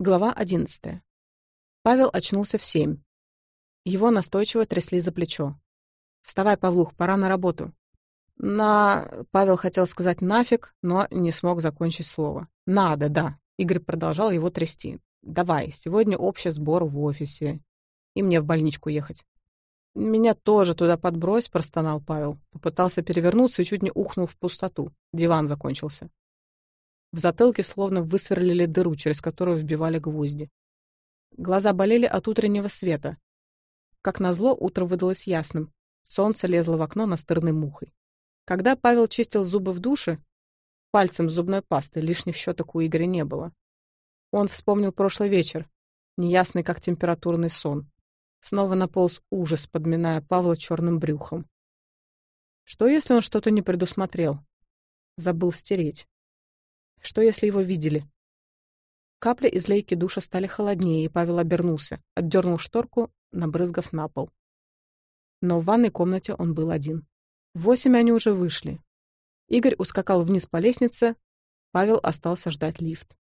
Глава 11. Павел очнулся в семь. Его настойчиво трясли за плечо. «Вставай, Павлух, пора на работу». «На...» — Павел хотел сказать «нафиг», но не смог закончить слово. «Надо, да». Игорь продолжал его трясти. «Давай, сегодня общий сбор в офисе. И мне в больничку ехать». «Меня тоже туда подбрось», — простонал Павел. Попытался перевернуться и чуть не ухнул в пустоту. Диван закончился. В затылке словно высверлили дыру, через которую вбивали гвозди. Глаза болели от утреннего света. Как назло, утро выдалось ясным. Солнце лезло в окно настырной мухой. Когда Павел чистил зубы в душе, пальцем зубной пасты лишних щеток у Игоря не было. Он вспомнил прошлый вечер, неясный как температурный сон. Снова наполз ужас, подминая Павла черным брюхом. Что, если он что-то не предусмотрел? Забыл стереть. Что, если его видели? Капли из лейки душа стали холоднее, и Павел обернулся, отдернул шторку, набрызгав на пол. Но в ванной комнате он был один. Восемь они уже вышли. Игорь ускакал вниз по лестнице, Павел остался ждать лифт.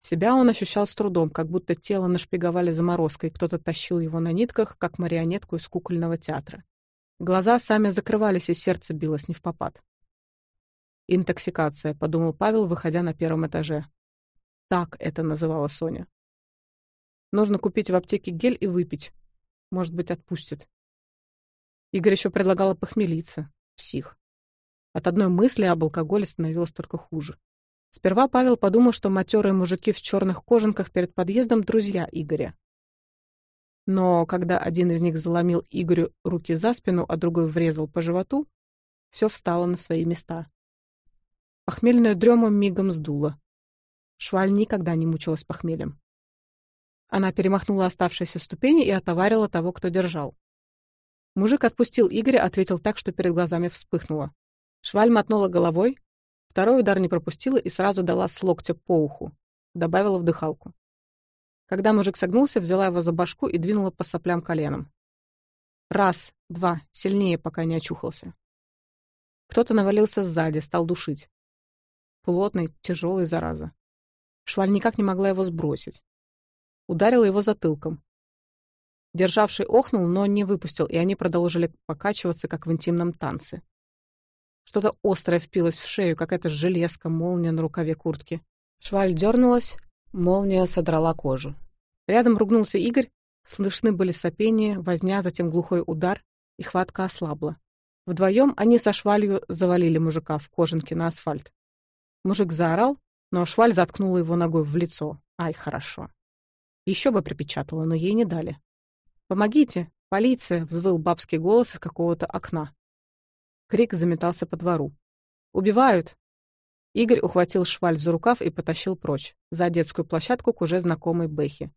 Себя он ощущал с трудом, как будто тело нашпиговали заморозкой, кто-то тащил его на нитках, как марионетку из кукольного театра. Глаза сами закрывались, и сердце билось не в попад. «Интоксикация», — подумал Павел, выходя на первом этаже. Так это называла Соня. «Нужно купить в аптеке гель и выпить. Может быть, отпустит». Игорь еще предлагала похмелиться. Псих. От одной мысли об алкоголе становилось только хуже. Сперва Павел подумал, что матерые мужики в черных кожанках перед подъездом — друзья Игоря. Но когда один из них заломил Игорю руки за спину, а другой врезал по животу, все встало на свои места. Похмельная дрема мигом сдула. Шваль никогда не мучилась похмелем. Она перемахнула оставшиеся ступени и отоварила того, кто держал. Мужик отпустил Игоря, ответил так, что перед глазами вспыхнуло. Шваль мотнула головой, второй удар не пропустила и сразу дала с локтя по уху. Добавила в дыхалку. Когда мужик согнулся, взяла его за башку и двинула по соплям коленом. Раз, два, сильнее, пока не очухался. Кто-то навалился сзади, стал душить плотной, тяжелой зараза. Шваль никак не могла его сбросить. Ударила его затылком. Державший охнул, но не выпустил, и они продолжили покачиваться, как в интимном танце. Что-то острое впилось в шею, какая-то железка, молния на рукаве куртки. Шваль дернулась, молния содрала кожу. Рядом ругнулся Игорь, слышны были сопения, возня, затем глухой удар, и хватка ослабла. Вдвоем они со швалью завалили мужика в кожанке на асфальт. Мужик заорал, но шваль заткнула его ногой в лицо. Ай, хорошо. Еще бы припечатала, но ей не дали. «Помогите! Полиция!» — взвыл бабский голос из какого-то окна. Крик заметался по двору. «Убивают!» Игорь ухватил шваль за рукав и потащил прочь, за детскую площадку к уже знакомой Бэхе.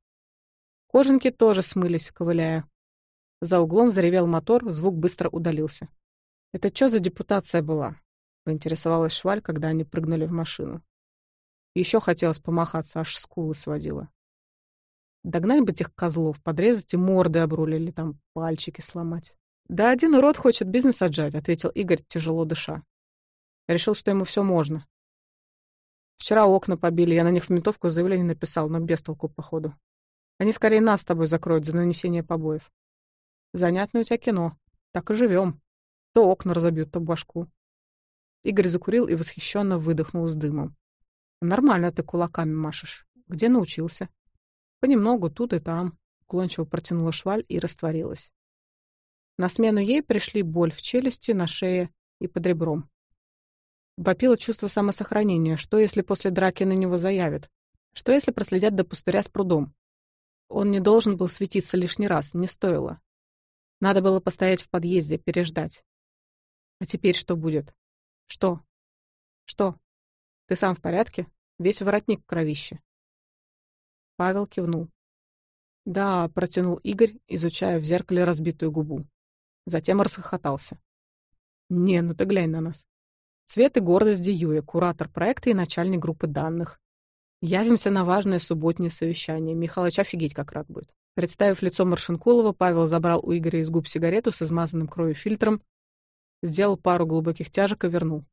Кожанки тоже смылись, ковыляя. За углом заревел мотор, звук быстро удалился. «Это что за депутация была? поинтересовалась Шваль, когда они прыгнули в машину. Еще хотелось помахаться, аж скулы сводила. Догнать бы тех козлов, подрезать и морды обрули или там пальчики сломать. «Да один урод хочет бизнес отжать», — ответил Игорь, тяжело дыша. Решил, что ему все можно. Вчера окна побили, я на них в ментовку заявление написал, но без толку, походу. Они скорее нас с тобой закроют за нанесение побоев. Занятное у тебя кино. Так и живем. То окна разобьют, то башку. Игорь закурил и восхищенно выдохнул с дымом. «Нормально ты кулаками машешь. Где научился?» «Понемногу, тут и там», — уклончиво протянула шваль и растворилась. На смену ей пришли боль в челюсти, на шее и под ребром. Вопило чувство самосохранения. Что, если после драки на него заявят? Что, если проследят до пустыря с прудом? Он не должен был светиться лишний раз, не стоило. Надо было постоять в подъезде, переждать. А теперь что будет? Что? Что? Ты сам в порядке? Весь воротник кровище. Павел кивнул. «Да», — протянул Игорь, изучая в зеркале разбитую губу. Затем расхохотался. «Не, ну ты глянь на нас. Цвет и гордость Диюя, куратор проекта и начальник группы данных. Явимся на важное субботнее совещание. Михалыч офигеть как рад будет». Представив лицо Маршинкулова, Павел забрал у Игоря из губ сигарету с измазанным кровью фильтром сделал пару глубоких тяжек и вернул.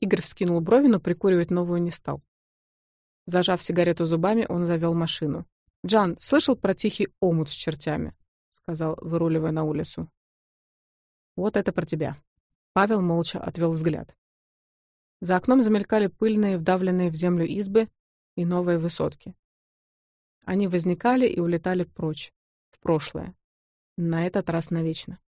Игорь вскинул брови, но прикуривать новую не стал. Зажав сигарету зубами, он завел машину. «Джан, слышал про тихий омут с чертями?» — сказал, выруливая на улицу. «Вот это про тебя». Павел молча отвел взгляд. За окном замелькали пыльные, вдавленные в землю избы и новые высотки. Они возникали и улетали прочь, в прошлое. На этот раз навечно.